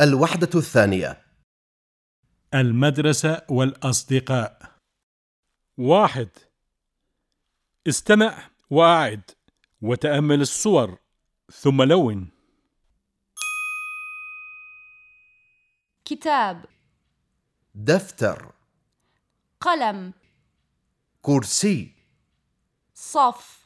الوحدة الثانية. المدرسة والأصدقاء. واحد. استمع وأعد وتأمل الصور ثم لون. كتاب. دفتر. قلم. كرسي. صف.